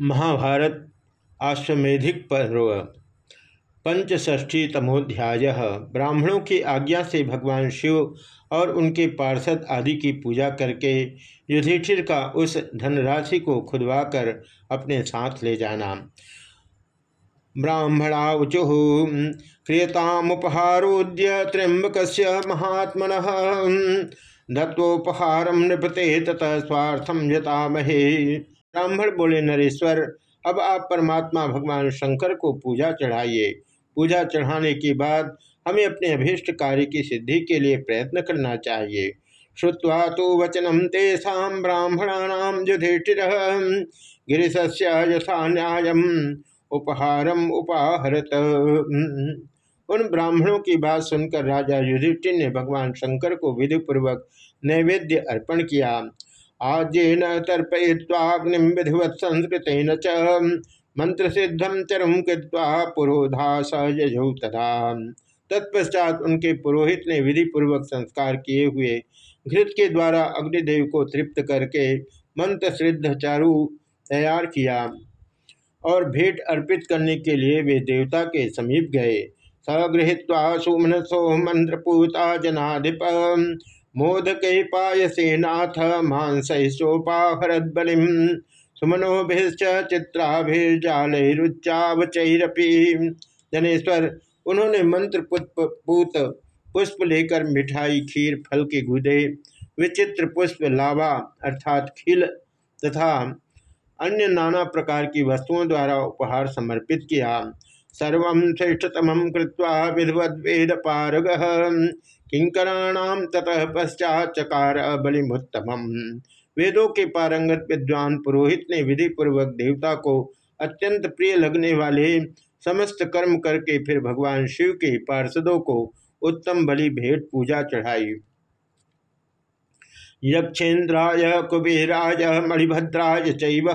महाभारत आश्वेधिक पर्व। पंचष्ठी तमोध्याय ब्राह्मणों की आज्ञा से भगवान शिव और उनके पार्षद आदि की पूजा करके युधिष्ठिर का उस धनराशि को खुदवाकर अपने साथ ले जाना। ब्राह्मणा ऊचु क्रियतामुपहारोद्य त्र्यंबक महात्मन। दत्तोपहारम नृपते ततः स्वार्थम यतामहे। ब्राह्मण बोले, नरेश्वर, अब आप परमात्मा भगवान शंकर को पूजा चढ़ाइए। पूजा चढ़ाने के बाद हमें अपने अभीष्ट कार्य की सिद्धि के लिए प्रयत्न करना चाहिए। श्रुवा तो वचनम तेषा ब्राह्मणानाम युधिष्ठिर। गिरीशस्य यथा उपहारम उपाहरत। उन ब्राह्मणों की बात सुनकर राजा युधिष्ठिर ने भगवान शंकर को विधिपूर्वक नैवेद्य अर्पण किया। आज्येन तर्पय्वाग्निम विधिवत संस्कृत च। मंत्र सिद्धम चरम कृत्वा पुरोधा सजौ तथा तत्पश्चात उनके पुरोहित ने विधि पूर्वक संस्कार किए हुए घृत के द्वारा अग्निदेव को तृप्त करके मंत्र सिद्ध चारु तैयार किया और भेंट अर्पित करने के लिए वे देवता के समीप गए। सगृहीवा सुमनसो मंत्रपूता जनाधिप। मोदक पायसे नाथ मांसोपाहरद बलिम सुमनोभिश्च चित्राभिर्जालरुच्चावचरपी। जनेश्वर, उन्होंने मंत्र पुष्प, पूत, पुष्प लेकर मिठाई, खीर, फल के गुदे, विचित्र पुष्प लावा, अर्थात खिल तथा अन्य नाना प्रकार की वस्तुओं द्वारा उपहार समर्पित किया। सर्व श्रेष्ठतम कृत्वा विधवद वेद पारग किंकराणाम ततः पश्चात चकार बलिमुत्तम वेदों के पारंगत विद्वान पुरोहित ने विधि पूर्वक देवता को अत्यंत प्रिय लगने वाले समस्त कर्म करके फिर भगवान शिव के पार्षदों को उत्तम बलि भेंट पूजा चढ़ाई। यक्षेन्द्राय कुबेराय, मणिभद्राय चैव।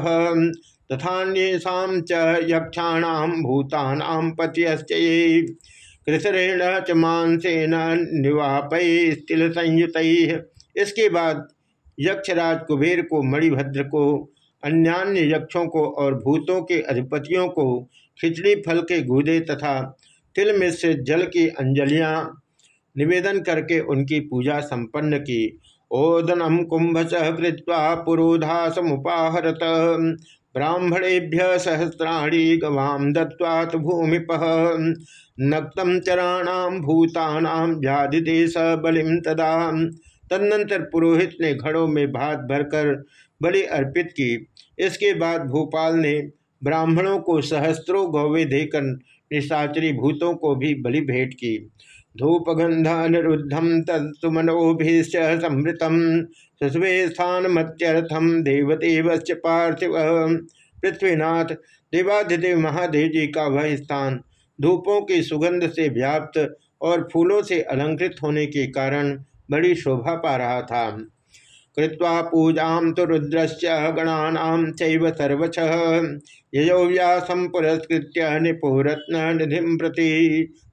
तथान्येषा च यक्षाणाम भूतानाम कृतरेण च मांसेन निवापय स्थिल संयुत इसके बाद यक्षराज कुबेर को, मणिभद्र को अन्यान्य यक्षों को और भूतों के अधिपतियों को खिचड़ी फल के गूदे तथा तिल में से जल की अंजलियाँ निवेदन करके उनकी पूजा संपन्न की। ओदनम कुंभ सहकृत्वा पुरोधा समुपाहरत ब्राह्मणेभ्य सहस्राणी गवाम दत्वात भूमिप। नक्तम चराणाम भूतानाम व्याधिदेश बलिम तदा। तदनंतर पुरोहित ने घड़ों में भात भरकर बलि अर्पित की। इसके बाद भोपाल ने ब्राह्मणों को सहस्त्रों गौवे देकर निशाचरी भूतों को भी बलि भेंट की। धूपगंध अनिरुद्धम तत्सुमनोभिश्च समृतम सुस्वे स्थान मत्यर्थम देवदेव पार्थिव। पृथ्वीनाथ देवाधिदेव महादेव जी का वह स्थान धूपों की सुगंध से व्याप्त और फूलों से अलंकृत होने के कारण बड़ी शोभा पा रहा था। कृत्वा पूजा तो रुद्रस्य गणानाम चैव सर्वश। यजो निपोरत्न निधि प्रति।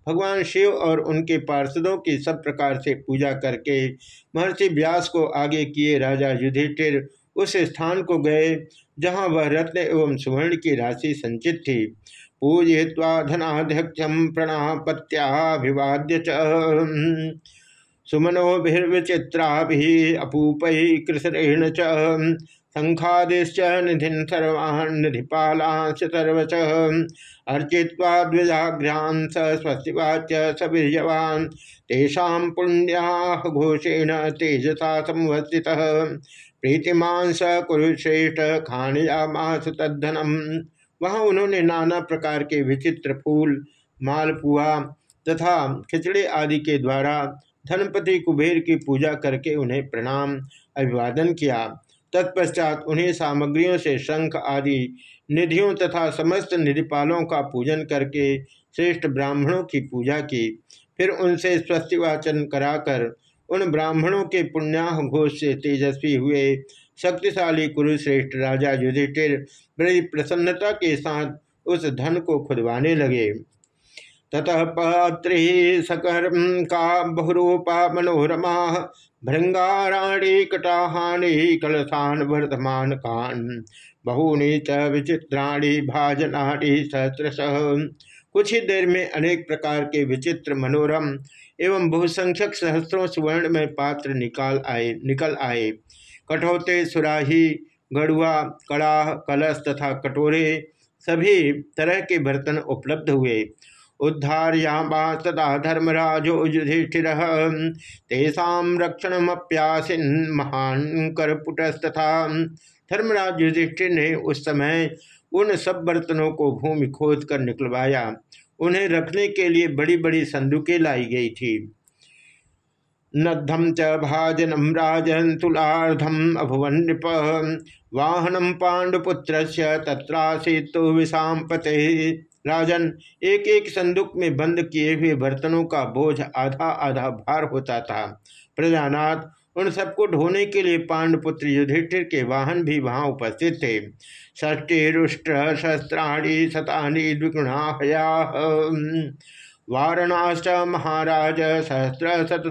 भगवान शिव और उनके पार्षदों की सब प्रकार से पूजा करके महर्षि व्यास को आगे किए राजा युधिष्ठिर उस स्थान को गए, जहाँ वह रत्न एवं सुवर्ण की राशि संचित थी। पूजय्वा धनाध्यक्षम प्रणापत्याभिवाद्य सुमनोभिर्विचित्राभि अपूपै कृष्णेण च। शंखादिश्च निधिन सर्वान् निधिपालांश सर्वच अर्चित्वा द्विजाघ्रान् स स्वस्तिवाच्य सवीर्यवान् तेषां पुण्याः घोषेण तेजसा संवस्थितः प्रीतिमान स कुरुश्रेष्ठ खानयामास तद्धनम। वहाँ उन्होंने नाना प्रकार के विचित्र फूल, मालपुआ तथा खिचड़ी आदि के द्वारा धनपति कुबेर की पूजा करके उन्हें प्रणाम, अभिवादन किया। तत्पश्चात उन्हें सामग्रियों से शंख आदि, निधियों तथा समस्त निधिपालों का पूजन करके श्रेष्ठ ब्राह्मणों की पूजा की। फिर उनसे स्वस्तिवाचन कराकर उन ब्राह्मणों के पुण्याह घोष से तेजस्वी हुए। शक्तिशाली कुरुश्रेष्ठ राजा युधिष्ठिर बड़ी प्रसन्नता के साथ उस धन को खुदवाने लगे। ततः पत्री सकर का बहुरूपा मनोरमा भृंगाराणी कटाहानी कलशान वर्धमान कान। बहूनी च विचित्राणी भाजनाणी सहस्रश। कुछ ही देर में अनेक प्रकार के विचित्र मनोरम एवं बहुसंख्यक सहस्रों सुवर्ण में पात्र निकाल आए, निकल आए। कठौते, सुराही गड़ुआ कड़ाह, कलश तथा कटोरे सभी तरह के बर्तन उपलब्ध हुए। उद्धार यामा तथा धर्मराजो युधिष्ठिर। तेषा रक्षणमप्यासिन महान करपुटस्तथा। धर्मराज युधिष्ठिर ने उस समय उन सब बर्तनों को भूमि खोद कर निकलवाया। उन्हें रखने के लिए बड़ी बड़ी संदूकें लाई गई थी। नद्धम च भाजनम राजन तुलार्धम अभुवन नृप वाहनम पांडुपुत्र तत्रासी तो विषाम पते राजन एक एक संदूक में बंद किए हुए बर्तनों का बोझ आधा आधा भार होता था। प्रजानाथ, उन सबको ढोने के लिए पांडपुत्र युधिष्ठिर के वाहन भी वहाँ उपस्थित थे। ष्टी रुष्ट शस्त्राणी शतानी द्विगुणा वारणाश्च महाराज सहस्र शत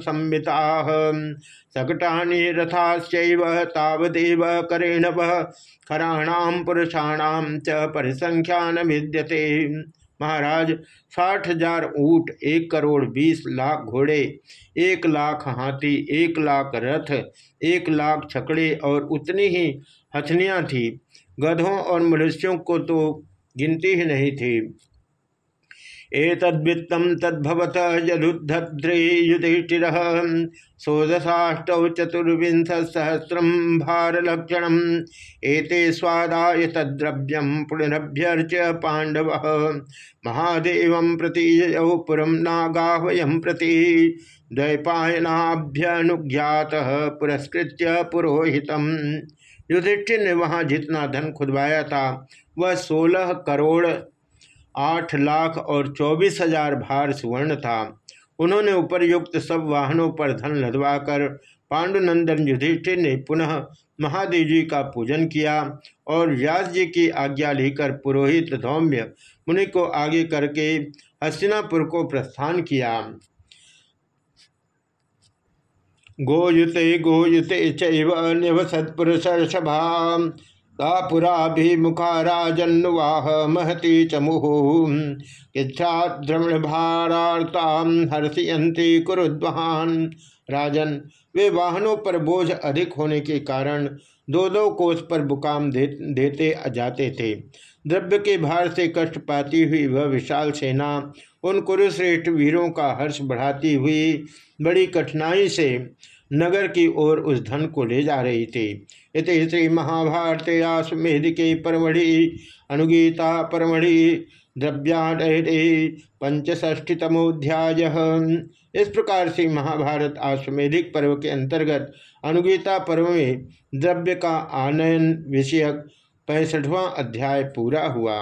सकटानी रथाश्चैव, तावदेव करेण खराणाम पुरुषाणाम च परिसंख्या न विद्यते। महाराज, साठ हज़ार ऊँट, एक करोड़ बीस लाख घोड़े, एक लाख हाथी, एक लाख रथ, एक लाख छकड़े और उतनी ही हथनियाँ थी। गधों और मनुष्यों को तो गिनती ही नहीं थी। एतद्वित्तम तद्भवत यदुद्धद्रे युधिष्ठिर षोदशाष्टौ चतुर्विंश सहस्रम भारलक्षण एते स्वादाय तद्रव्यम पुनरभ्यर्च पांडव महादेव प्रति पुरम नागाहवयम प्रति द्वैपायनाभ्यनुज्ञात पुरस्कृत पुरोहित युधिष्ठिर ने वहाँ जितना धन खुदवाया था, वह सोलह करोड़ आठ लाख और चौबीस हज़ार भार सुवर्ण था। उन्होंने उपरयुक्त सब वाहनों पर धन लदवाकर पांडुनंदन युधिष्ठिर ने पुनः महादेव जी का पूजन किया और व्यास जी की आज्ञा लेकर पुरोहित धौम्य मुनि को आगे करके हस्तिनापुर को प्रस्थान किया। गोयुते गोयुते चैव निवसत्पुरुषभा तापुराभिमुखा राजन्वाह महती इच्छाद्रमण भारार्ता हर्षयंती कुरुद्वान राजन वे वाहनों पर बोझ अधिक होने के कारण दो दो कोस पर बुकाम दे, देते जाते थे। द्रव्य के भार से कष्ट पाती हुई वह विशाल सेना उन कुरुश्रेष्ठ वीरों का हर्ष बढ़ाती हुई बड़ी कठिनाई से नगर की ओर उस धन को ले जा रही थी। इस श्री महाभारत आश्वेद के परमढ़ि, अनुगीता परमढ़ि द्रव्याडे पंचष्ठीतमोध्याय इस प्रकार से महाभारत आश्वेधिक पर्व के अंतर्गत अनुगीता पर्व में द्रव्य का आनयन विषयक पैंसठवां अध्याय पूरा हुआ।